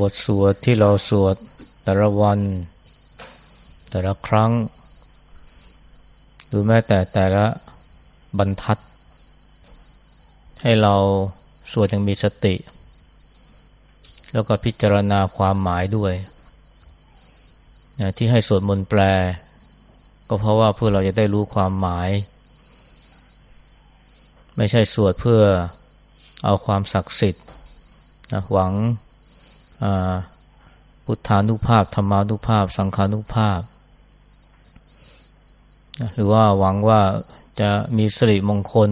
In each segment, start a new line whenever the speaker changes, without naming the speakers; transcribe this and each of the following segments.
บทสวดที่เราสวดแต่ละวัน แต่ละครั้ง หรือแม้แต่แต่ละบรรทัด ให้เราสวดอย่างมีสติ แล้วก็พิจารณาความหมายด้วยนะที่ให้สวดมนต์แปล ก็เพราะว่าเพื่อเราจะได้รู้ความหมาย ไม่ใช่สวดเพื่อเอาความศักดิ์สิทธิ์นะหวัง พุทธานุภาพธรรมานุภาพ สังขานุภาพ หรือว่าหวังว่าจะมีสิริมงคล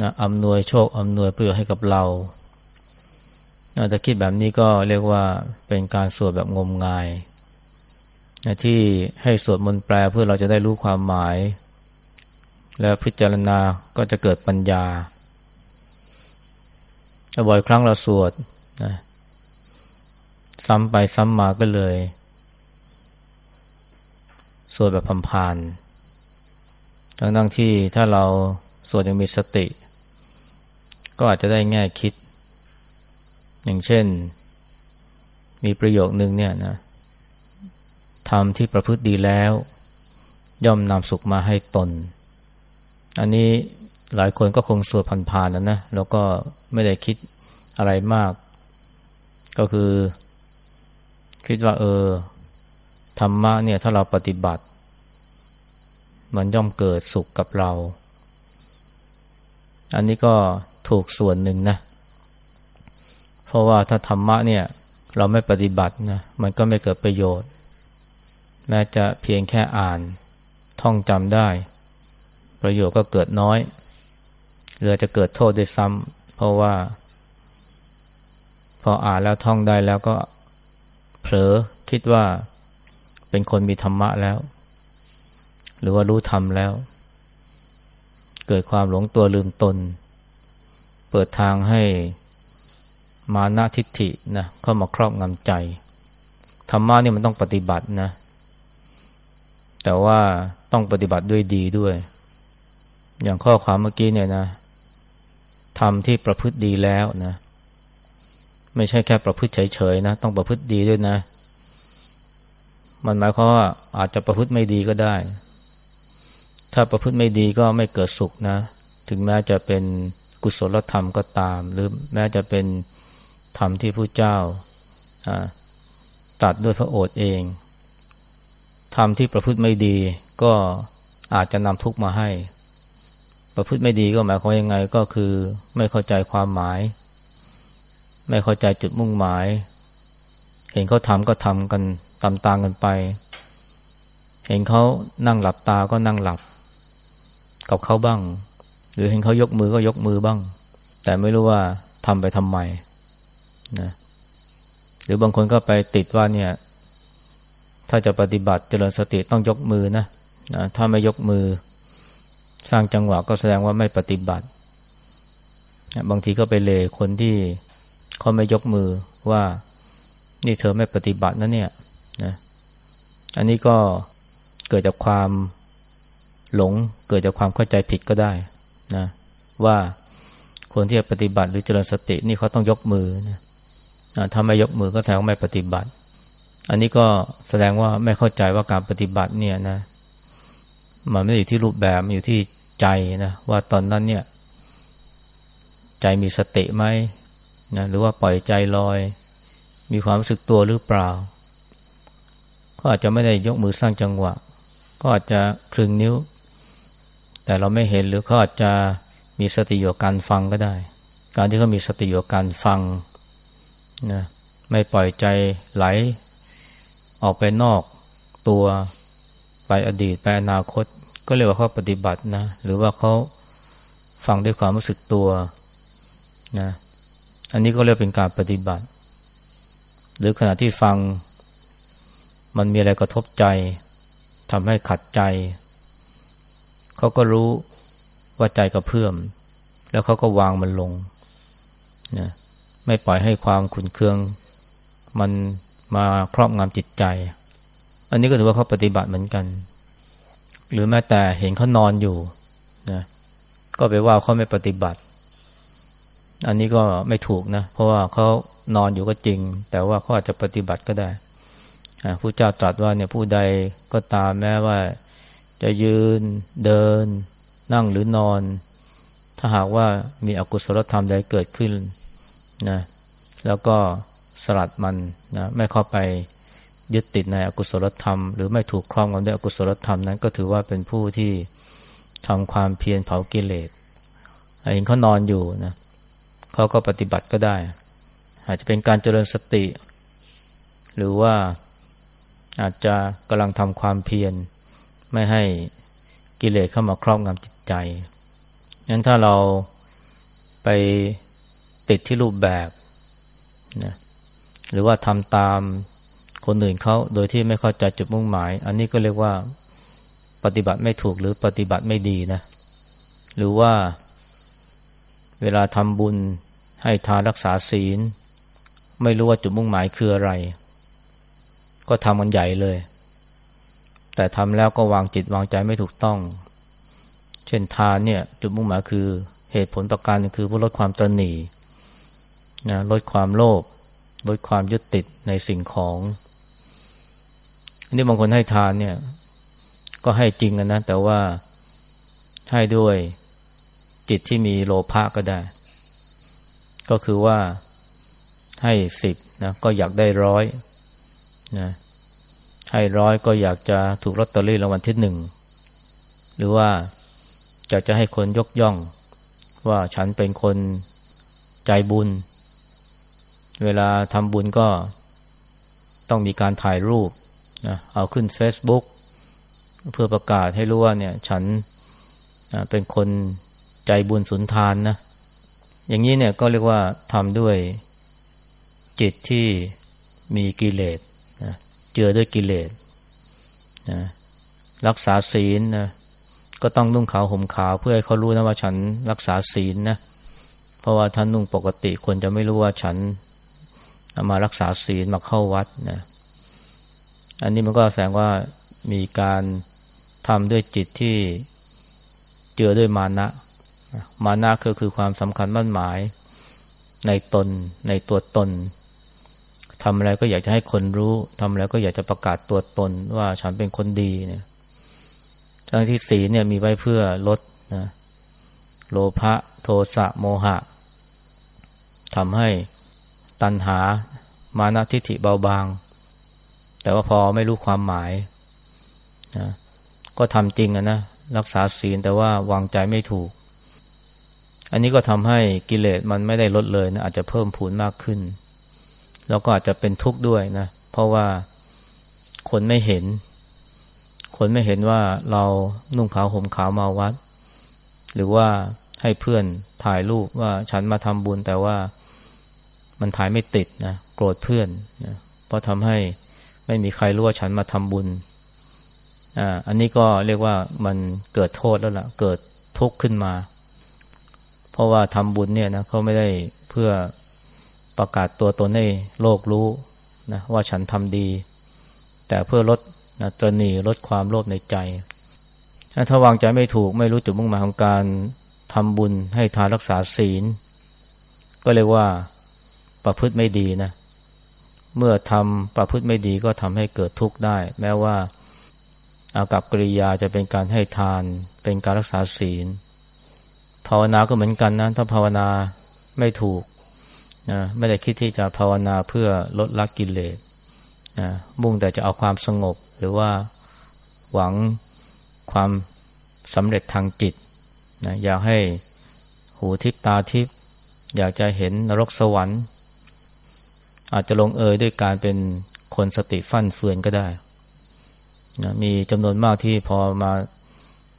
นะอำนวยโชคอำนวยเประโยให้กับเราแต่คิดแบบนี้ก็เรียกว่าเป็นการสวดแบบงมงายนะที่ให้สวดมนต์แปลเพื่อเราจะได้รู้ความหมาย แล้วพิจารณาก็จะเกิดปัญญาบ่อยครั้งเราสวดนะ ซ้ำไปซ้ำมาก็เลยสวดแบบพานๆทั้งทั้งที่ถ้าเราสวดยังมีสติ ก็อาจจะได้แง่คิด อย่างเช่น มีประโยคนึงเนี่ยนะทำที่ประพฤติดีแล้ว ย่อมนำสุขมาให้ตน อันนี้หลายคนก็คงสวดผ่านๆนะนะแล้วก็ไม่ได้คิดอะไรมาก ก็คือ คิดว่า เออธรรมะเนี่ยถ้าเราปฏิบัติ มันย่อมเกิดสุขกับเรา อันนี้ก็ถูกส่วนหนึ่งนะ เพราะว่าถ้าธรรมะเนี่ย เราไม่ปฏิบัตินะมันก็ไม่เกิดประโยชน์แม้จะเพียงแค่อ่าน ท่องจำได้ ประโยชน์ก็เกิดน้อยหรือจะเกิดโทษด้วยซ้ำเพราะว่า พออ่านแล้วท่องได้แล้วก็ เผลอคิดว่าเป็นคนมีธรรมะแล้ว หรือว่ารู้ธรรมแล้ว เกิดความหลงตัวลืมตน เปิดทางให้มานะทิฏฐินะเข้ามาครอบงำใจธรรมะนี่มันต้องปฏิบัตินะ แต่ว่าต้องปฏิบัติด้วยดีด้วย อย่างข้อความเมื่อกี้เนี่ยนะทำที่ประพฤติดีแล้วนะ ไม่ใช่แค่ประพฤติเฉยๆนะ ต้องประพฤติดีด้วยนะ มันหมายความว่าอาจจะประพฤติไม่ดีก็ได้ ถ้าประพฤติไม่ดีก็ไม่เกิดสุขนะ ถึงแม้จะเป็นกุศลธรรมก็ตาม หรือแม้จะเป็นธรรมที่ผู้เจ้าตัดด้วยพระโอษฐ์เองธรรมที่ประพฤติไม่ดี ก็อาจจะนำทุกข์มาให้ ประพฤติไม่ดีก็หมายความยังไงก็คือไม่เข้าใจความหมาย ไม่เข้าใจจุดมุ่งหมาย เห็นเขาทำก็ทำกันตามตางกันไป เห็นเขานั่งหลับตาก็นั่งหลับ กับเขาบ้าง หรือเห็นเขายกมือก็ยกมือบ้าง แต่ไม่รู้ว่าทำไปทำไมนะหรือบางคนก็ไปติดว่าเนี่ย ถ้าจะปฏิบัติเจริญสติต้องยกมือนะนะถ้าไม่ยกมือ สร้างจังหวะก็แสดงว่าไม่ปฏิบัติ บางทีก็ไปเลคนที่ เขาไม่ยกมือว่านี่เธอไม่ปฏิบัตินะเนี่ยนะอันนี้ก็เกิดจากความหลง เกิดจากความเข้าใจผิดก็ได้นะว่าคนที่จะปฏิบัติหรือเจริญสตินี่เขาต้องยกมือนะถ้าไม่ยกมือก็แสดงว่าไม่ปฏิบัติ อันนี้ก็แสดงว่าไม่เข้าใจว่าการปฏิบัติเนี่ยนะมันไม่อยู่ที่รูปแบบมันอยู่ที่ใจนะว่าตอนนั้นเนี่ย ใจมีสติไหม นะหรือว่าปล่อยใจลอย มีความรู้สึกตัวหรือเปล่า ก็อาจจะไม่ได้ยกมือสร้างจังหวะ ก็อาจจะคลึงนิ้ว แต่เราไม่เห็นหรือเขาอาจจะมีสติอยู่การฟังก็ได้ การที่เขามีสติอยู่การฟังนะไม่ปล่อยใจไหล ออกไปนอกตัวไปอดีตไปอนาคต ก็เรียกว่าเขาปฏิบัตินะ หรือว่าเขาฟังด้วยความรู้สึกตัวนะ อันนี้ก็เรียกเป็นการปฏิบัติ หรือขณะที่ฟัง มันมีอะไรกระทบใจทำให้ขัดใจ เขาก็รู้ว่าใจกระเพื่อม แล้วเขาก็วางมันลงนะไม่ปล่อยให้ความขุนเคือง มันมาครอบงำจิตใจ อันนี้ก็ถือว่าเขาปฏิบัติเหมือนกัน หรือแม้แต่เห็นเขานอนอยู่นะก็ไปว่าเขาไม่ปฏิบัติ อันนี้ก็ไม่ถูกนะ เพราะว่าเขานอนอยู่ก็จริง แต่ว่าเขาอาจจะปฏิบัติก็ได้ผู้เจ้าตรัสว่าเนี่ยผู้ใดก็ตามแม้ว่า จะยืนเดิน นั่งหรือนอน ถ้าหากว่ามีอกุศลธรรมใดเกิดขึ้นนะแล้วก็สลัดมันนะไม่เข้าไปยึดติดในอกุศลธรรม หรือไม่ถูกครองกันด้วยอกุศลธรรมนั้น ก็ถือว่าเป็นผู้ที่ทำความเพียรเผากิเลสเห็นเขานอนอยู่นะ เขาก็ปฏิบัติก็ได้ อาจจะเป็นการเจริญสติ หรือว่าอาจจะกำลังทำความเพียรไม่ให้กิเลสเข้ามาครอบงำจิตใจงั้นถ้าเราไปติดที่รูปแบบนะหรือว่าทำตามคนอื่นเขาโดยที่ไม่เข้าใจจุดมุ่งหมาย อันนี้ก็เรียกว่าปฏิบัติไม่ถูกหรือปฏิบัติไม่ดีนะ หรือว่า เวลาทำบุญให้ทานรักษาศีล ไม่รู้ว่าจุดมุ่งหมายคืออะไร ก็ทำมันใหญ่เลย แต่ทำแล้วก็วางจิตวางใจไม่ถูกต้อง เช่นทานเนี่ย จุดมุ่งหมายคือเหตุผลประการคือเพื่อลดความตรนีนะลดความโลภลดความยึดติดในสิ่งของอนนี้บางคนให้ทานเนี่ย ก็ให้จริงนะแต่ว่าให้ด้วย จิตที่มีโลภะก็ได้ ก็คือว่าให้สิบนะก็อยากได้ร้อยนะให้ร้อยก็อยากจะถูกลอตเตอรี่รางวัลที่หนึ่งหรือว่าอยากจะให้คนยกย่อง ว่าฉันเป็นคนใจบุญ เวลาทำบุญก็ต้องมีการถ่ายรูปนะเอาขึ้น Facebook เพื่อประกาศให้รู้ว่าเนี่ย ฉันเป็นคน ใจบุญสุนทานนะ อย่างนี้เนี่ยก็เรียกว่าทำด้วยจิตที่มีกิเลสนะเจือด้วยกิเลสนะรักษาศีลนะก็ต้องนุ่งขาวห่มขาวเพื่อให้เขารู้นะว่าฉันรักษาศีลนะเพราะว่าท่านนุ่งปกติคนจะไม่รู้ว่าฉันมารักษาศีลมาเข้าวัดนะอันนี้มันก็แสดงว่ามีการทำด้วยจิตที่เจือด้วยมานะ มานะคือคือความสำคัญมั่นหมาย ในตน ในตัวตนทำอะไรก็อยากจะให้คนรู้ทำอะไรก็อยากจะประกาศตัวตนว่าฉันเป็นคนดีเนี่ยทั้งที่สีลเนี่ยมีไว้เพื่อลดนะโลภะโทสะโมหะทำให้ตัณหามานะทิฏฐิเบาบาง แต่ว่าพอไม่รู้ความหมายนะก็ทำจริงอะนะรักษาศีลแต่ว่าวางใจไม่ถูก อันนี้ก็ทำให้กิเลสมันไม่ได้ลดเลยนะอาจจะเพิ่มพูนมากขึ้น แล้วก็อาจจะเป็นทุกข์ด้วยนะ เพราะว่าคนไม่เห็น คนไม่เห็นว่าเรานุ่งขาวห่มขาวมาวัด หรือว่าให้เพื่อนถ่ายรูปว่าฉันมาทำบุญแต่ว่ามันถ่ายไม่ติดนะโกรธเพื่อนนะเพราะทำให้ไม่มีใครรู้ว่าฉันมาทำบุญอ่าอันนี้ก็เรียกว่ามันเกิดโทษแล้วละ่ะ เกิดทุกข์ขึ้นมา เพราะว่าทำบุญเนี่ยนะเขาไม่ได้เพื่อประกาศตัวตนให้โลกรู้นะว่าฉันทำดี แต่เพื่อลดนะตรนีลดความโลภในใจ ถ้าวางใจไม่ถูกไม่รู้จุดมุ่งหมายของการทำบุญให้ทานรักษาศีล ก็เรียกว่าประพฤติไม่ดีนะ เมื่อทำประพฤติไม่ดีก็ทำให้เกิดทุกข์ได้ แม้ว่าอากับกริยาจะเป็นการให้ทาน เป็นการรักษาศีล ภาวนาก็เหมือนกันนะ ถ้าภาวนาไม่ถูกนะไม่ได้คิดที่จะภาวนาเพื่อลดละกิเลสนะมุ่งแต่จะเอาความสงบ หรือว่าหวังความสำเร็จทางจิตนะอยากให้หูทิพตาทิพอยากจะเห็นนรกสวรรค์ อาจจะลงเอยด้วยการเป็นคนสติฟั่นเฟือนก็ได้นะมีจำนวนมากที่พอมา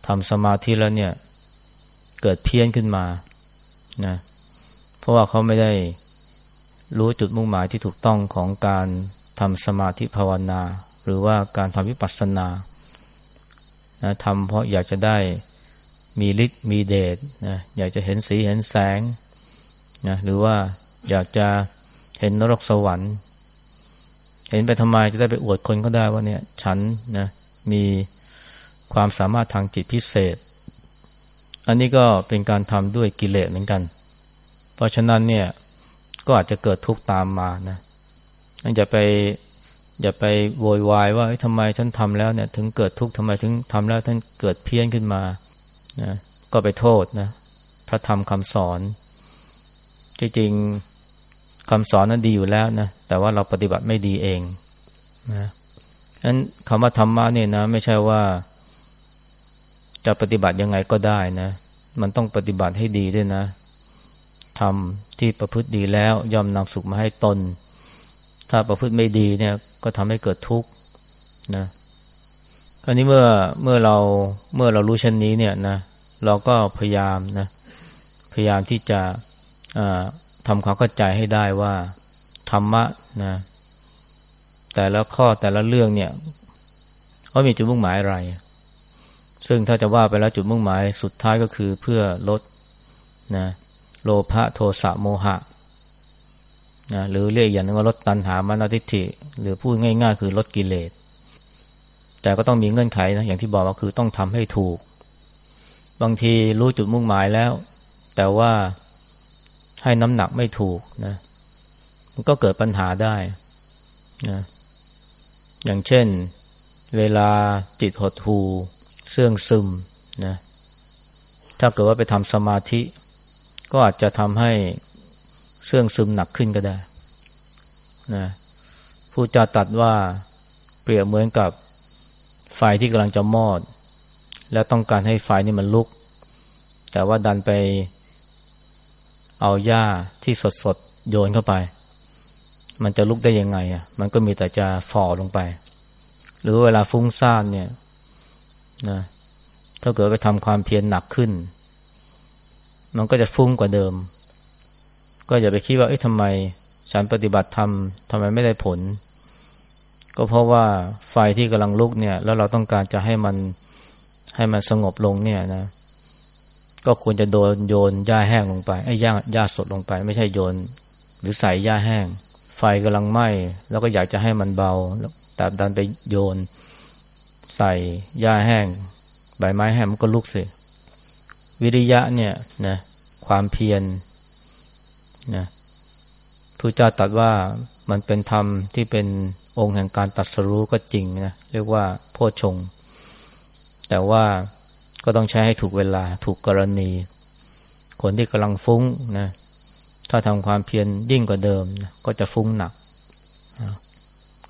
ทำสมาธิแล้วเนี่ย เกิดเพี้ยนขึ้นมานะเพราะว่าเขาไม่ได้รู้จุดมุ่งหมายที่ถูกต้องของการทำสมาธิภาวนา หรือว่าการทำวิปัสสนานะทำเพราะอยากจะได้มีฤทธิ์มีเดชนะอยากจะเห็นสีเห็นแสงนะหรือว่าอยากจะเห็นนรกสวรรค์ เห็นไปทำไมจะได้ไปอวดคนก็ได้ว่าเนี่ย ฉันนะมีความสามารถทางจิตพิเศษ อันนี้ก็เป็นการทำด้วยกิเลสเหมือนกัน เพราะฉะนั้นเนี่ยก็อาจจะเกิดทุกข์ตามมานะนั่นจะไปอย่าไปโวยวายว่าทำไมฉันทำแล้วเนี่ย ถึงเกิดทุกข์ทำไมถึงทำแล้วท่านเกิดเพี้ยนขึ้นมานะก็ไปโทษนะพระธรรมคำสอนจริงๆคำสอนนั้นดีอยู่แล้วนะแต่ว่าเราปฏิบัติไม่ดีเองนะนั้นคำว่าธรรมะเนี่ยนะ ไม่ใช่ว่า จะปฏิบัติยังไงก็ได้นะ มันต้องปฏิบัติให้ดีด้วยนะทำที่ประพฤติดีแล้วย่อมนำสุขมาให้ตน ถ้าประพฤติไม่ดีเนี่ย ก็ทำให้เกิดทุกข์นะคราวนี้เมื่อเมื่อเราเมื่อเรารู้เช่นนี้เนี่ยนะเราก็พยายามนะพยายามที่จะทำความเข้าใจให้ได้ว่าธรรมะนะแต่ละข้อแต่ละเรื่องเนี่ยเขามีจุดมุ่งหมายอะไร ซึ่งถ้าจะว่าไปแล้วจุดมุ่งหมายสุดท้ายก็คือเพื่อลดนะโลภะโทสะโมหะนะหรือเรียกอย่างนึงว่าลดตัณหามานาทิฏฐิ หรือพูดง่ายๆ คือลดกิเลส แต่ก็ต้องมีเงื่อนไขนะอย่างที่บอกว่าคือต้องทำให้ถูก บางทีรู้จุดมุ่งหมายแล้ว แต่ว่าให้น้ำหนักไม่ถูกนะมันก็เกิดปัญหาได้นะอย่างเช่น เวลาจิตหดหู เสื่องซึมนะถ้าเกิดว่าไปทำสมาธิ ก็อาจจะทำให้เสื่องซึมหนักขึ้นก็ได้นะผู้จะตัดว่าเปรียบเหมือนกับไฟที่กำลังจะมอด แล้วต้องการให้ไฟนี่มันลุก แต่ว่าดันไปเอาหญ้าที่สดสดโยนเข้าไป มันจะลุกได้ยังไงอะมันก็มีแต่จะฝ่อลงไป หรือเวลาฟุ้งซ่านเนี่ย นะถ้าเกิดไปทำความเพียรหนักขึ้น มันก็จะฟุ้งกว่าเดิม ก็อย่าไปคิดว่าเอ๊ะทำไมฉันปฏิบัติธรรมทำไมไม่ได้ผล ก็เพราะว่าไฟที่กำลังลุกเนี่ย แล้วเราต้องการจะให้มันให้มันสงบลงเนี่ยนะ ก็ควรจะโดนโยนหญ้าแห้งลงไปไอ้หญ้าหญ้าสดลงไป ไม่ใช่โยน หรือใส่หญ้าแห้ง ไฟกำลังไหม้แล้วก็อยากจะให้มันเบาแต่ดันไปโยน ใส่หญ้าแห้ง ใบไม้แห้งมันก็ลุกสิ วิริยะเนี่ยนะความเพียรนะพระเจ้าตรัสว่ามันเป็นธรรมที่เป็นองค์แห่งการตัดสรู้ก็จริงนะเรียกว่าโพชง แต่ว่าก็ต้องใช้ให้ถูกเวลาถูกกรณี คนที่กำลังฟุ้งนะถ้าทำความเพียรยิ่งกว่าเดิมนะก็จะฟุ้งหนัก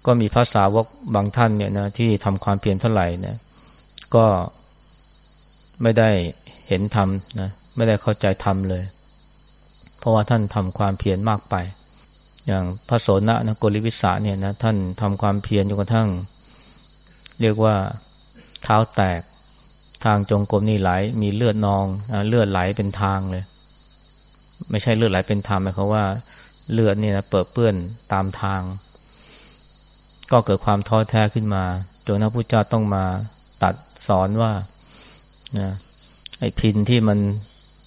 ก็มีภาษาวกบางท่านเนี่ยนะที่ทำความเพียรเท่าไหร่เนี่ยก็ไม่ได้เห็นธรรมนะไม่ได้เข้าใจธรรมเลย เพราะว่าท่านทำความเพียรมากไป อย่างพระโสนะนะโกริวิสาเนี่ยนะท่านทำความเพียรจนกระทั่ง เรียกว่าเท้าแตกทางจงกรมนี่ไหลมีเลือดนองเลือดไหลเป็นทางเลย ไม่ใช่เลือดไหลเป็นทางหมายความว่า เลือดนี่นะเปิดเปื้อนตามทาง ก็เกิดความท้อแท้ขึ้นมาจนพระพุทธเจ้าต้องมาตัดสอนว่านะไอ้พินที่มัน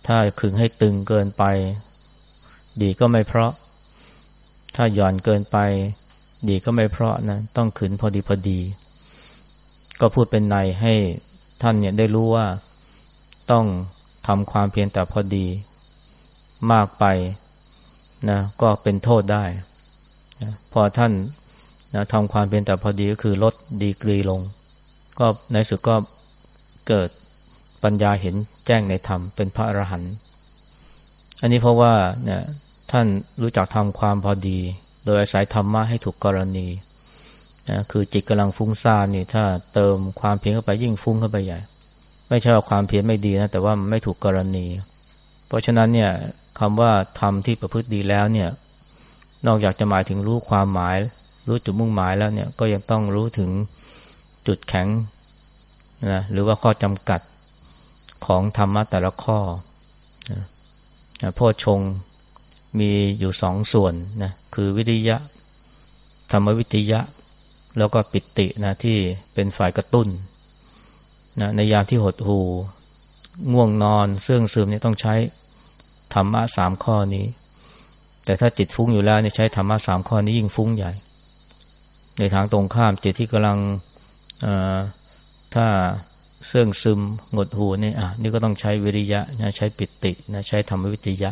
ถ้าขึงให้ตึงเกินไป ดีก็ไม่เพราะ ถ้าหย่อนเกินไป ดีก็ไม่เพราะนะต้องขึนพอดีพอดี ก็พูดเป็นในให้ท่านเนี่ยได้รู้ว่าต้องทำความเพียรแต่พอดี มากไปนะก็เป็นโทษได้นะพอท่าน นะทำความเพียรแต่พอดีก็คือลดดีกรีลง ก็ในสุดก็เกิดปัญญาเห็นแจ้งในธรรมเป็นพระอรหันต์อันนี้เพราะว่าเนี่ยท่านรู้จักทำความพอดี โดยอาศัยธรรมะให้ถูกกรณีนะคือจิตกำลังฟุ้งซ่านนี่ถ้าเติมความเพียรเข้าไปยิ่งฟุ้งเข้าไปใหญ่ ไม่ใช่ว่าความเพียรไม่ดีนะแต่ว่ามันไม่ถูกกรณี เพราะฉะนั้นเนี่ยคำว่าทำที่ประพฤติดีแล้วเนี่ยนอกจากจะหมายถึงรู้ความหมาย รู้จุดมุ่งหมายแล้วเนี่ยก็ยังต้องรู้ถึงจุดแข็งนะหรือว่าข้อจำกัดของธรรมะแต่ละข้อนะพ่อชงมีอยู่สองส่วนนะคือวิริยะ ธรรมวิทยะ แล้วก็ปิตินะที่เป็นฝ่ายกระตุ้นนะในยามที่หดหูง่วงนอนเสื่องซึมเนี่ยต้องใช้ธรรมะสามข้อนี้ แต่ถ้าจิตฟุ้งอยู่แล้วเนี่ยใช้ธรรมะสามข้อนี้ยิ่งฟุ้งใหญ่ ในทางตรงข้ามจิตที่กำลังถ้าเสื่องซึมหงดหูนี่อะนี่ก็ต้องใช้วิริยะนะใช้ปิตินะใช้ธรรมวิทยะ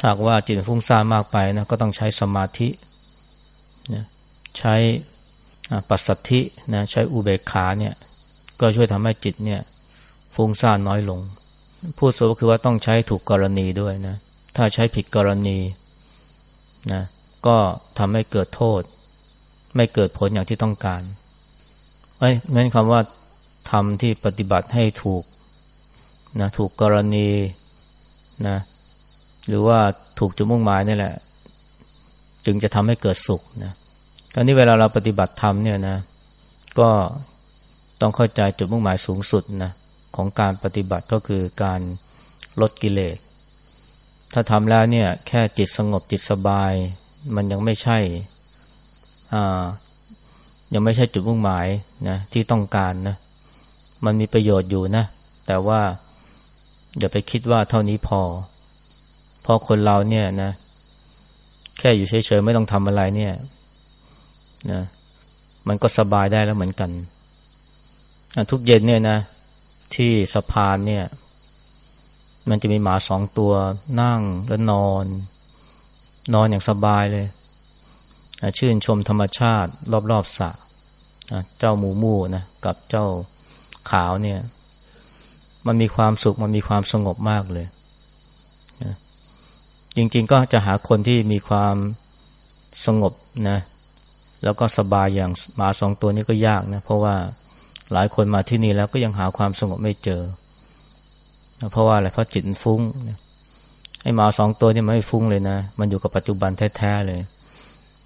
ถ้าว่าจิตฟุ้งซ่านมากไปนะก็ต้องใช้สมาธินะใช้ปัสสัทธินะใช้อุเบกขาเนี่ยก็ช่วยทำให้จิตเนี่ยฟุ้งซ่านน้อยลง พูดสรุปคือว่าต้องใช้ถูกกรณีด้วยนะถ้าใช้ผิดกรณีนะก็ทำให้เกิดโทษ ไม่เกิดผลอย่างที่ต้องการไอ้นั่นคำว่าทำที่ปฏิบัติให้ถูกนะถูกกรณีนะหรือว่าถูกจุดมุ่งหมายนี่แหละ จึงจะทำให้เกิดสุขนะคราวนี้เวลาเราปฏิบัติธรรมเนี่ยนะ ก็ต้องเข้าใจจุดมุ่งหมายสูงสุดนะของการปฏิบัติก็คือการลดกิเลส ถ้าทำแล้วเนี่ย แค่จิตสงบจิตสบาย มันยังไม่ใช่ ยังไม่ใช่จุดมุ่งหมายนะที่ต้องการนะ มันมีประโยชน์อยู่นะ แต่ว่าอย่าไปคิดว่าเท่านี้พอเพราะคนเราเนี่ยนะ แค่อยู่เฉยๆไม่ต้องทำอะไรเนี่ยนะมันก็สบายได้แล้วเหมือนกัน ทุกเย็นเนี่ยนะ ที่สะพานเนี่ย มันจะมีหมาสองตัวนั่งแล้วนอน นอนอย่างสบายเลย ชื่นชมธรรมชาติ รอบๆสระเจ้าหมูมูนะกับเจ้าขาวเนี่ย มันมีความสุขมันมีความสงบมากเลยนะจริงๆก็จะหาคนที่มีความสงบนะแล้วก็สบายอย่างหมาสองตัวนี้ก็ยากนะเพราะว่าหลายคนมาที่นี่แล้วก็ยังหาความสงบไม่เจอ เพราะว่าอะไรเพราะจิตฟุ้งไอ้หมาสองตัวนี่มันไม่ฟุ้งเลยนะ มันอยู่กับปัจจุบันแท้ๆเลย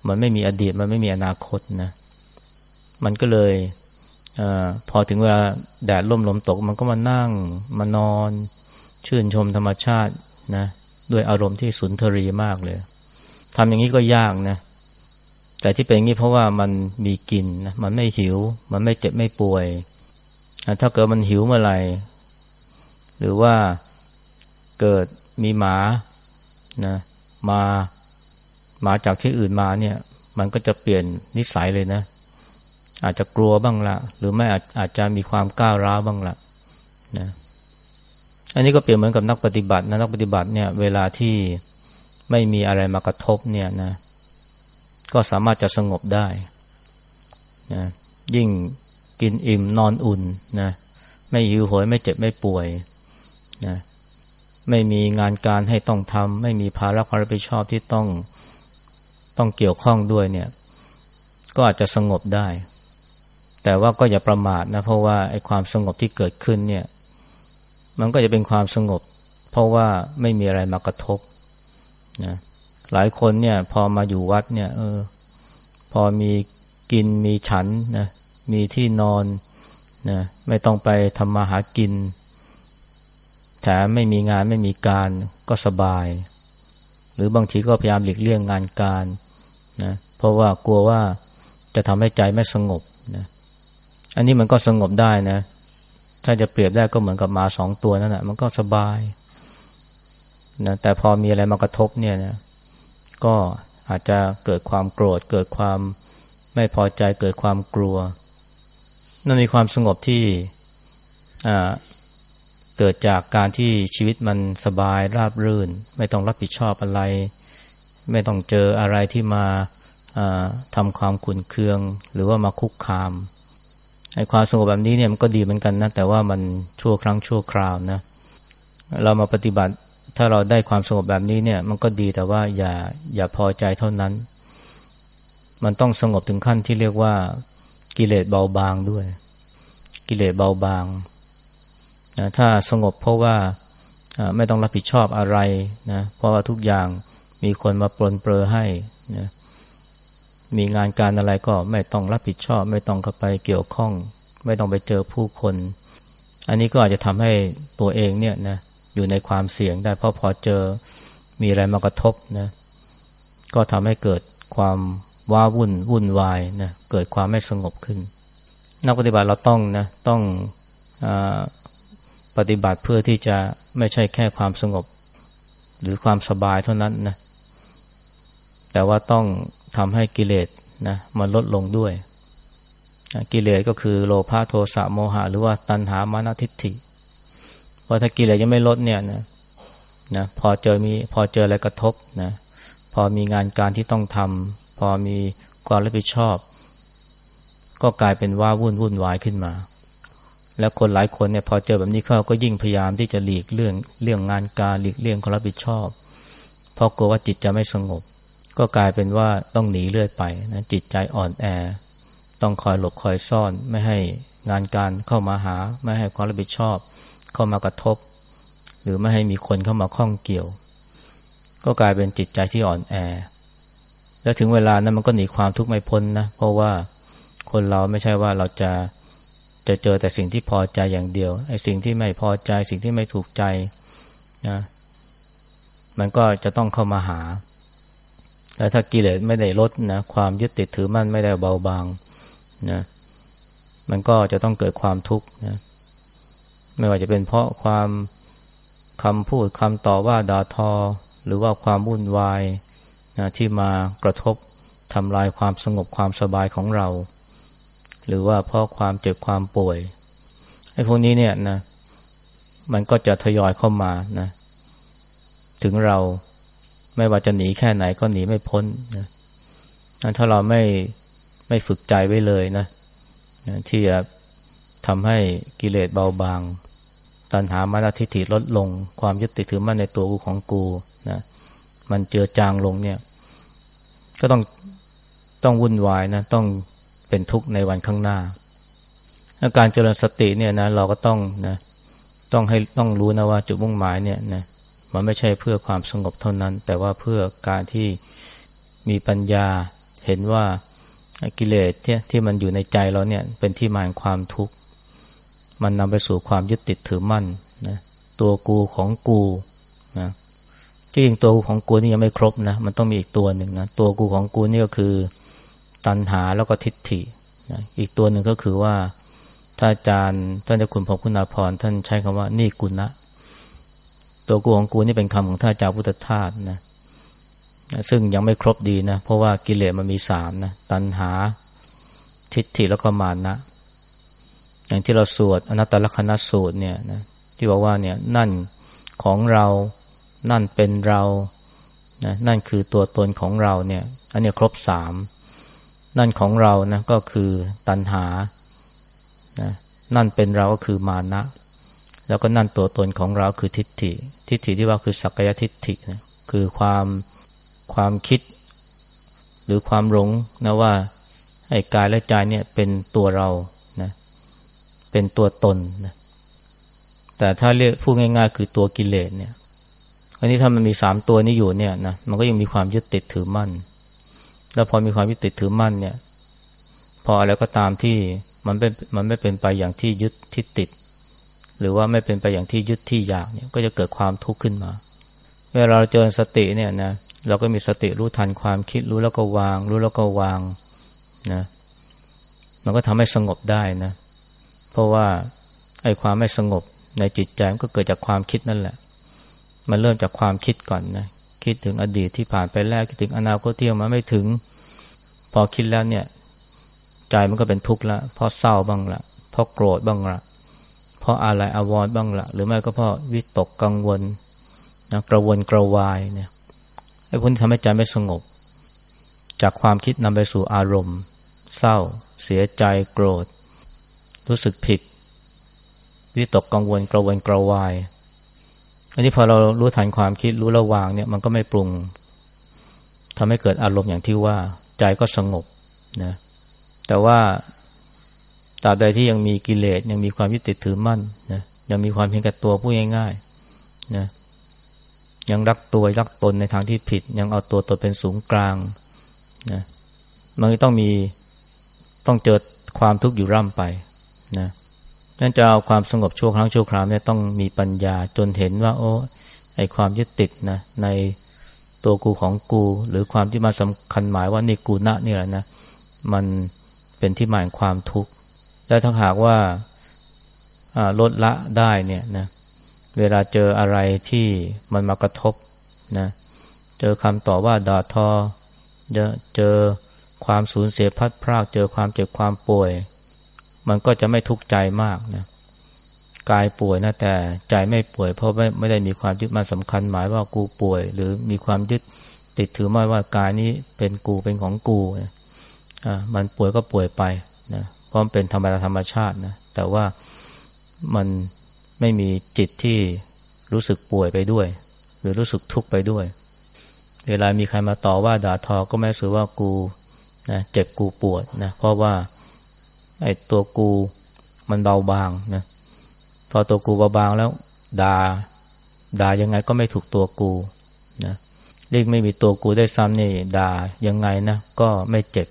มันไม่มีอดีต มันไม่มีอนาคตนะ มันก็เลยอพอถึงเวลาแดดล่มลมตก มันก็มานั่งมานอน ชื่นชมธรรมชาตินะด้วยอารมณ์ที่สุนทรีมากเลยทำอย่างนี้ก็ยากนะ แต่ที่เป็นอย่างนี้เพราะว่ามันมีกินนะมันไม่หิว มันไม่เจ็บไม่ป่วย ถ้าเกิดมันหิวเมื่อไหร่ หรือว่าเกิดมีหมานะมา มาจากที่อื่นมาเนี่ย มันก็จะเปลี่ยนนิสัยเลยนะ อาจจะกลัวบ้างละหรือไม่อาจอาจจะมีความก้าวร้าวบ้างละนะอันนี้ก็เปรียบเหมือนกับนักปฏิบัตินะนักปฏิบัติเนี่ย เวลาที่ไม่มีอะไรมากระทบเนี่ยนะ ก็สามารถจะสงบได้นะยิ่งกินอิ่มนอนอุ่นนะไม่หิวโหยไม่เจ็บไม่ป่วยนะไม่มีงานการให้ต้องทำไม่มีภาระความรับผิดชอบที่ต้อง ต้องเกี่ยวข้องด้วยเนี่ย ก็อาจจะสงบได้ แต่ว่าก็อย่าประมาทนะเพราะว่าไอ้ความสงบที่เกิดขึ้นเนี่ย มันก็จะเป็นความสงบ เพราะว่าไม่มีอะไรมากระทบนะหลายคนเนี่ย พอมาอยู่วัดเนี่ย เออ พอมีกินมีฉันนะมีที่นอนนะไม่ต้องไปทำมาหากินแถมไม่มีงานไม่มีการก็สบาย หรือบางทีก็พยายามหลีกเลี่ยงงานการ นะเพราะว่ากลัวว่าจะทำให้ใจไม่สงบนะอันนี้มันก็สงบได้นะ ถ้าจะเปรียบได้ก็เหมือนกับมาสองตัวนั่นแหะมันก็สบายนะแต่พอมีอะไรมากระทบเนี่ยนะก็อาจจะเกิดความโกรธ เกิดความไม่พอใจเกิดความกลัว นั่นมีความสงบที่เกิดจากการที่ชีวิตมันสบายราบรื่น ไม่ต้องรับผิดชอบอะไร ไม่ต้องเจออะไรที่มาทำความขุนเคือง หรือว่ามาคุกคามไอ้ความสงบแบบนี้เนี่ยมันก็ดีเหมือนกันนะ แต่ว่ามันชั่วครั้งชั่วคราวนะ เรามาปฏิบัติถ้าเราได้ความสงบแบบนี้เนี่ย มันก็ดีแต่ว่าอย่าอย่าพอใจเท่านั้น มันต้องสงบถึงขั้นที่เรียกว่ากิเลสเบาบางด้วย กิเลสเบาบางนะถ้าสงบเพราะว่าไม่ต้องรับผิดชอบอะไรนะเพราะว่าทุกอย่าง มีคนมาปลนเปลือให้นะมีงานการอะไรก็ไม่ต้องรับผิดชอบ ไม่ต้องเข้าไปเกี่ยวข้อง ไม่ต้องไปเจอผู้คน อันนี้ก็อาจจะทำให้ตัวเองเนี่ยนะอยู่ในความเสี่ยงได้เพราะพอเจอมีอะไรมากระทบนะก็ทำให้เกิดความว้าวุ่นวุ่นวายนะเกิดความไม่สงบขึ้น นักปฏิบัติเราต้องนะต้องอปฏิบัติเพื่อที่จะไม่ใช่แค่ความสงบ หรือความสบายเท่านั้นนะ แต่ว่าต้องทำให้กิเลสนะมันลดลงด้วยกิเลสก็คือโลภะโทสะโมหะ หรือว่าตัณหามานะทิฏฐิราะถ้ากิเลสยังไม่ลดเนี่ยนะนะพอเจอมีพอเจออะไรกระทบนะพอมีงานการที่ต้องทำพอมีความรับผิดชอบ ก็กลายเป็นว่าวุ่นวุ่นวายขึ้นมา แล้วคนหลายคนเนี่ยพอเจอแบบนี้เขาก็ยิ่งพยายามที่จะหลีกเรื่องเรื่องงานการหลีกเลี่ยงความรับผิดชอบ เพราะกลัวว่าจิตจะไม่สงบ ก็กลายเป็นว่าต้องหนีเรื่อยไปนะจิตใจอ่อนแอ ต้องคอยหลบคอยซ่อน ไม่ให้งานการเข้ามาหา ไม่ให้ความรับผิดชอบ เข้ามากระทบ หรือไม่ให้มีคนเข้ามาข้องเกี่ยว ก็กลายเป็นจิตใจที่อ่อนแอ แล้วถึงเวลานั้นมันก็หนีความทุกข์ไม่พ้นนะเพราะว่าคนเราไม่ใช่ว่าเราจะจะเจอแต่สิ่งที่พอใจอย่างเดียวไอ้สิ่งที่ไม่พอใจสิ่งที่ไม่ถูกใจนะมันก็จะต้องเข้ามาหา แล้วถ้ากิเลสไม่ได้ลดนะความยึดติดถือมั่นไม่ได้เบาบางนะมันก็จะต้องเกิดความทุกข์นะไม่ว่าจะเป็นเพราะความคำพูดคำต่อว่าด่าทอ หรือว่าความวุ่นวายนะที่มากระทบทำลายความสงบความสบายของเรา หรือว่าเพราะความเจ็บความป่วยไอ้พวกนี้เนี่ยนะมันก็จะทยอยเข้ามานะถึงเรา ไม่ว่าจะหนีแค่ไหนก็หนีไม่พ้นนะถ้าเราไม่ไม่ฝึกใจไว้เลยนะที่จะทำให้กิเลสเบาบาง ตัณหามานาทิฏฐิลดลง ความยึดติดถือมั่นในตัวกูของกูนะมันเจือจางลงเนี่ย ก็ต้องต้องวุ่นวายนะต้องเป็นทุกข์ในวันข้างหน้าการเจริญสติเนี่ยนะเราก็ต้องนะต้องให้ต้องรู้นะว่าจุดมุ่งหมายเนี่ยนะ มันไม่ใช่เพื่อความสงบเท่านั้น แต่ว่าเพื่อการที่มีปัญญาเห็นว่ากิเลสที่ที่มันอยู่ในใจเราเนี่ยเป็นที่มาของความทุกข์ มันนำไปสู่ความยึดติดถือมั่นนะตัวกูของกูนะจริงตัวกูของกูนี่ยังไม่ครบนะมันต้องมีอีกตัวหนึ่งนะตัวกูของกูนี่ก็คือตัณหาแล้วก็ทิฏฐินะอีกตัวหนึ่งก็คือว่า ถ้าอาจารย์ท่านเจ้าคุณพระคุณาภรณ์ท่านใช้คำว่านี่กุณนะ ตัวกูของกูนี่เป็นคำของท่านอาจารย์พุทธทาสนะซึ่งยังไม่ครบดีนะ เพราะว่ากิเลสมันมีสามนะ ตัณหา ทิฏฐิแล้วก็มานะ อย่างที่เราสวดอนัตตลกนัสูตรเนี่ยนะที่บอกว่าเนี่ยนั่นของเรานั่นเป็นเรานะนั่นคือตัวตนของเราเนี่ยอันนี้ครบสามนั่นของเรานะก็คือตัณหานะนั่นเป็นเราก็คือมานะ แล้วก็นั่นตัวตนของเราคือทิฏฐิ ทิฏฐิที่ว่าคือสักยทิฏฐินะคือความความคิด หรือความหลงนะว่าไอ้กายและใจเนี่ยเป็นตัวเรานะเป็นตัวตนนะแต่ถ้าเรียกพูดง่าย ๆ คือตัวกิเลสเนี่ยอันนี้ถ้ามันมีสามตัวนี้อยู่เนี่ยนะมันก็ยังมีความยึดติดถือมั่น แล้วพอมีความยึดติดถือมั่นเนี่ย พออะไรก็ตามที่มันเป็นมันไม่เป็นไปอย่างที่ยึดที่ติด หรือว่าไม่เป็นไปอย่างที่ยึดที่อยากเนี่ยก็จะเกิดความทุกข์ขึ้นมา เวลาเราเจอสติเนี่ยนะเราก็มีสติรู้ทันความคิดรู้แล้วก็วาง รู้แล้วก็วางนะมันก็ทำให้สงบได้นะเพราะว่าไอ้ความไม่สงบในจิตใจมันก็เกิดจากความคิดนั่นแหละ มันเริ่มจากความคิดก่อนนะคิดถึงอดีตที่ผ่านไปแล้วคิดถึงอนาคตที่ยังมาไม่ถึง พอคิดแล้วเนี่ย ใจมันก็เป็นทุกข์ละเพราะเศร้าบ้างละเพราะโกรธบ้างละ เพราะอะไรอาวรณ์บ้างละหรือไม่ก็เพราะวิตกกังวลนะกระวนกระวายเนี่ยไอ้พวกนี้ทำให้ใจไม่สงบ จากความคิดนำไปสู่อารมณ์ เศร้า เสียใจโกรธ รู้สึกผิด วิตกกังวลกระวนกระวาย อันนี้พอเรารู้ทันความคิดรู้ระวางเนี่ยมันก็ไม่ปรุงทำให้เกิดอารมณ์อย่างที่ว่าใจก็สงบนะแต่ว่า ตราบใดที่ยังมีกิเลสยังมีความยึดติดถือมั่นนะยังมีความเพียงแก่ตัวพูดง่ายๆนะยังรักตัวรักตนในทางที่ผิด ยังเอาตัวตนเป็นสูงกลางนะมันต้องมีต้องเจอความทุกข์อยู่ร่ำไปนะนั่นจะเอาความสงบชั่วครั้งชั่วคราวเนี่ยต้องมีปัญญาจนเห็นว่า โอ้ไอความยึดติดนะในตัวกูของกู หรือความที่มาสำคัญหมายว่านี่กูนะนี่แหละนะ มันเป็นที่หมายความทุกข์ และถ้าหากว่าลดละได้เนี่ยนะเวลาเจออะไรที่มันมากระทบนะเจอคำต่อว่าด่าทอเจอความสูญเสียพัดพราก เจอความเจ็บความป่วย มันก็จะไม่ทุกข์ใจมากนะกายป่วยนะแต่ใจไม่ป่วย เพราะไม่ไม่ได้มีความยึดมั่นสำคัญหมายว่ากูป่วย หรือมีความยึดติดถือมั่นว่ากายนี้เป็นกูเป็นของกูอ่ามันป่วยก็ป่วยไปนะ เพราะมันเป็นธรรมดาธรรมชาตินะแต่ว่ามันไม่มีจิตที่รู้สึกป่วยไปด้วย หรือรู้สึกทุกข์ไปด้วย เวลามีใครมาต่อว่าด่าทอก็ไม่สือว่ากูนะเจ็บกูปวดนะเพราะว่าไอ้ตัวกูมันเบาบางนะพอตัวกูเบาบางแล้วด่าด่ายังไงก็ไม่ถูกตัวกูนะเรียกไม่มีตัวกูได้ซ้ำนี่ด่ายังไงนะก็ไม่เจ็บ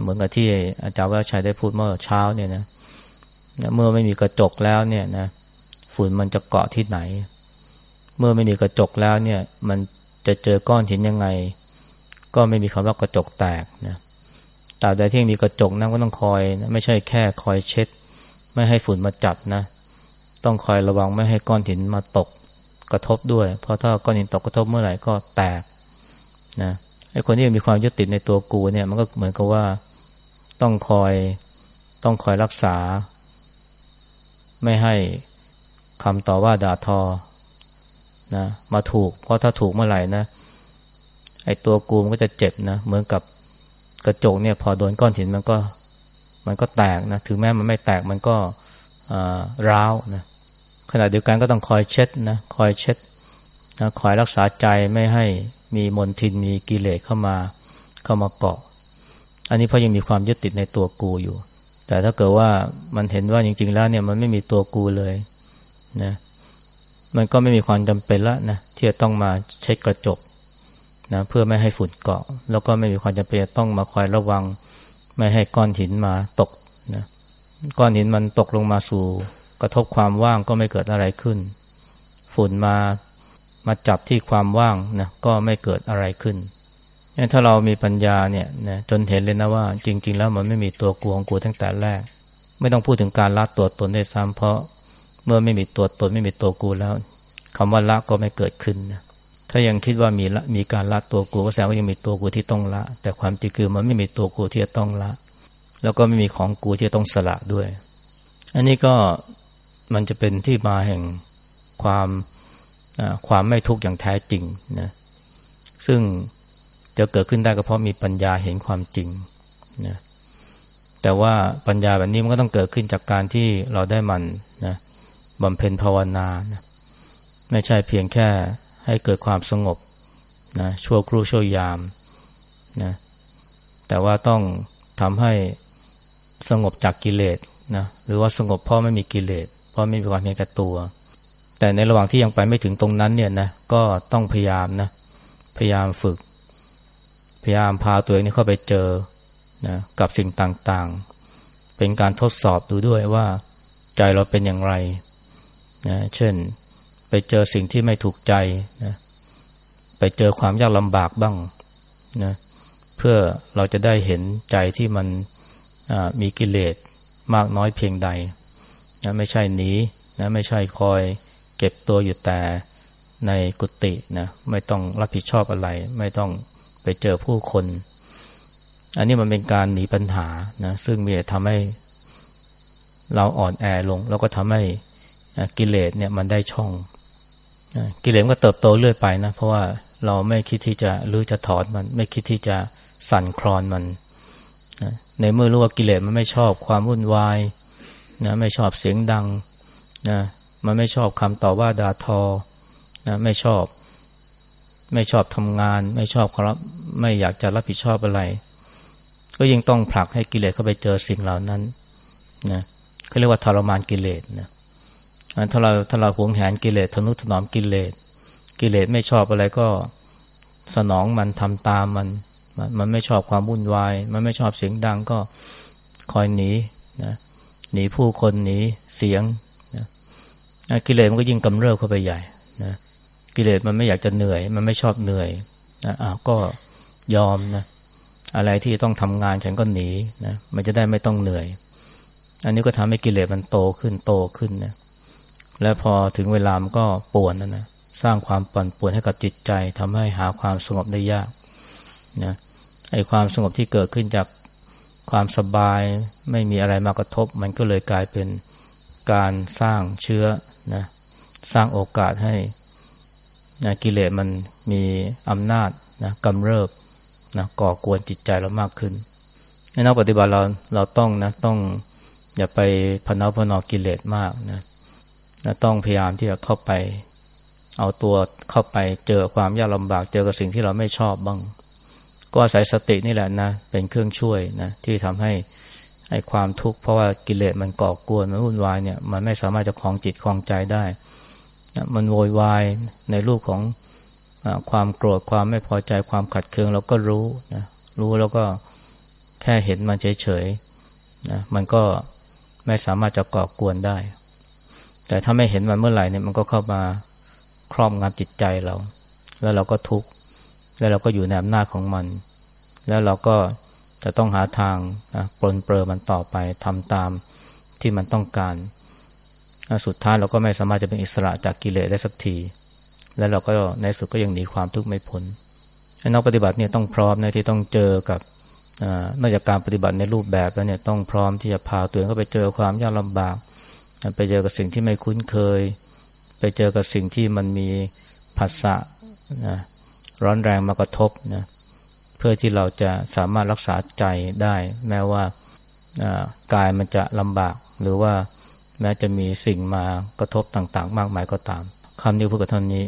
เหมือนกับที่อาจารย์ว่าชัยได้พูดเมื่อเช้าเนี่ยนะเมื่อไม่มีกระจกแล้วเนี่ยนะฝุ่นมันจะเกาะที่ไหน เมื่อไม่มีกระจกแล้วเนี่ย มันจะเจอก้อนหินยังไง ก็ไม่มีคำว่ากระจกแตกนะตราบใดที่มีกระจกนั่นก็ต้องคอยนะไม่ใช่แค่คอยเช็ด ไม่ให้ฝุ่นมาจับนะ ต้องคอยระวังไม่ให้ก้อนหินมาตกกระทบด้วย เพราะถ้าก้อนหินตกกระทบเมื่อไหร่ก็แตกนะ ไอ้คนที่มีความยึดติดในตัวกูเนี่ยมันก็เหมือนกับว่าต้องคอยต้องคอยรักษา ไม่ให้คำต่อว่าด่าทอนะมาถูก เพราะถ้าถูกเมื่อไหร่นะไอ้ตัวกูมันก็จะเจ็บนะเหมือนกับกระจกเนี่ยพอโดนก้อนหินมันก็มันก็แตกนะถึงแม้มันไม่แตกมันก็ร้าวนะขณะเดียวกันก็ต้องคอยเช็ดนะคอยเช็ดนะคอยรักษาใจไม่ให้ มีมนทินมีกิเลสเข้ามาเข้ามาเกาะ อันนี้เพราะยังมีความยึดติดในตัวกูอยู่ แต่ถ้าเกิดว่ามันเห็นว่าจริง ๆ แล้วเนี่ยมันไม่มีตัวกูเลยนะมันก็ไม่มีความจำเป็นละนะที่จะต้องมาเช็ดกระจกนะเพื่อไม่ให้ฝุ่นเกาะ แล้วก็ไม่มีความจำเป็นต้องมาคอยระวัง ไม่ให้ก้อนหินมาตกนะก้อนหินมันตกลงมาสู่ กระทบความว่างก็ไม่เกิดอะไรขึ้น ฝุ่นมา มาจับที่ความว่างนะก็ไม่เกิดอะไรขึ้นนี่ถ้าเรามีปัญญาเนี่ยนะจนเห็นเลยนะว่าจริง ๆ แล้วมันไม่มีตัวกูของกูตั้งแต่แรก ไม่ต้องพูดถึงการละตัวตนได้ซ้ำเพราะเมื่อไม่มีตัวตนไม่มีตัวกูแล้วคำว่าละก็ไม่เกิดขึ้นนะถ้ายังคิดว่ามีละมีการละตัวกูก็แสดงว่ายังมีตัวกูที่ต้องละ แต่ความจริงคือมันไม่มีตัวกูที่จะต้องละ แล้วก็ไม่มีของกูที่จะต้องสละด้วย อันนี้ก็มันจะเป็นที่มาแห่งความ ความไม่ทุกข์อย่างแท้จริงนะซึ่งจะเกิดขึ้นได้ก็เพราะมีปัญญาเห็นความจริงนะแต่ว่าปัญญาแบบนี้มันก็ต้องเกิดขึ้นจากการที่เราได้มันนะบำเพ็ญภาวนานะไม่ใช่เพียงแค่ให้เกิดความสงบนะชั่วครู่ชั่วยามนะแต่ว่าต้องทำให้สงบจากกิเลสนะหรือว่าสงบเพราะไม่มีกิเลสเพราะไม่มีความเห็นแก่ตัว แต่ในระหว่างที่ยังไปไม่ถึงตรงนั้นเนี่ยนะก็ต้องพยายามนะพยายามฝึก พยายามพาตัวเองนี่เข้าไปเจอนะกับสิ่งต่างๆ เป็นการทดสอบดูด้วยว่าใจเราเป็นอย่างไรนะเช่นไปเจอสิ่งที่ไม่ถูกใจนะไปเจอความยากลำบากบ้างนะเพื่อเราจะได้เห็นใจที่มันมีกิเลสมากน้อยเพียงใดนะไม่ใช่หนีนะไม่ใช่คอย เก็บตัวอยู่แต่ในกุฏินะไม่ต้องรับผิดชอบอะไร ไม่ต้องไปเจอผู้คน อันนี้มันเป็นการหนีปัญหานะซึ่งมีแต่ทำให้เราอ่อนแอลง แล้วก็ทำให้กิเลสเนี่ยมันได้ช่อง กิเลสก็เติบโตเรื่อยไปนะ เพราะว่าเราไม่คิดที่จะรื้อจะถอนมัน ไม่คิดที่จะสั่นคลอนมันในเมื่อรู้ว่ากิเลสมันไม่ชอบความวุ่นวายนะไม่ชอบเสียงดังนะ มันไม่ชอบคำต่อว่าด่าทอนะไม่ชอบ ไม่ชอบทำงาน ไม่ชอบครับไม่อยากจะรับผิดชอบอะไร ก็ยิ่งต้องผลักให้กิเลสเข้าไปเจอสิ่งเหล่านั้นนะเขาเรียกว่าทรมานกิเลสนะถ้าเราถ้าเราหวงแหนกิเลสทนุถนอมกิเลสกิเลสไม่ชอบอะไรก็สนองมันทำตามมัน มันไม่ชอบความวุ่นวาย มันไม่ชอบเสียงดังก็คอยหนีนะหนีผู้คนหนีเสียง กิเลสมันก็ยิ่งกำเริบเข้าไปใหญ่นะกิเลสมันไม่อยากจะเหนื่อย มันไม่ชอบเหนื่อยนะอ้าวก็ยอมนะอะไรที่ต้องทำงานฉันก็หนีนะมันจะได้ไม่ต้องเหนื่อย อันนี้ก็ทำให้กิเลสมันโตขึ้นโตขึ้นนะและพอถึงเวลามันก็ป่วนนะนะสร้างความปั่นป่วนให้กับจิตใจทำให้หาความสงบได้ยากนะไอ้ความสงบที่เกิดขึ้นจากความสบายไม่มีอะไรมากระทบ มันก็เลยกลายเป็นการสร้างเชื้อ นะสร้างโอกาสให้นะกิเลสมันมีอำนาจนะกำเริบนะก่อกวนจิตใจเรามากขึ้นในนักปฏิบัติเราเราต้องนะต้องอย่าไปพนาพนอกิเลสมากนะนะต้องพยายามที่จะเข้าไป เอาตัวเข้าไปเจอความยากลำบากเจอกับสิ่งที่เราไม่ชอบบ้าง ก็อาศัยสตินี่แหละนะเป็นเครื่องช่วยนะที่ทำให้ ไอ้ความทุกข์เพราะว่ากิเลสมันก่อกวนมันวุ่นวายเนี่ยมันไม่สามารถจะคลองจิตคลองใจได้นะมันโวยวายในรูปของอความโกรธความไม่พอใจความขัดเคืองเราก็รู้นะรู้แล้วก็แค่เห็นมันเฉยๆนะมันก็ไม่สามารถจะก่อกวนได้ แต่ถ้าไม่เห็นมันเมื่อไหร่เนี่ยมันก็เข้ามาครอบงำจิตใจเรา แล้วเราก็ทุกข์แล้วเราก็อยู่ในอำนาจของมัน แล้วเราก็ จะต้องหาทางปลนเปลือมันต่อไปทำตามที่มันต้องการ สุดท้ายเราก็ไม่สามารถจะเป็นอิสระจากกิเลสได้สักที แล้วเราก็ในสุดก็ยังหนีความทุกข์ไม่พ้นนักปฏิบัติเนี่ยต้องพร้อมนะที่ต้องเจอกับนอกจากการปฏิบัติในรูปแบบแล้วเนี่ยต้องพร้อมที่จะพาตัวเองเข้าไปเจอความยากลำบาก ไปเจอกับสิ่งที่ไม่คุ้นเคย ไปเจอกับสิ่งที่มันมีผัสสะนะร้อนแรงมากระทบนะเพื่อที่เราจะสามารถรักษาใจได้ แม้ว่ากายมันจะลำบาก หรือว่าแม้จะมีสิ่งมากระทบต่างๆ มากมายก็ตามคำนี้พูดกับท่านนี้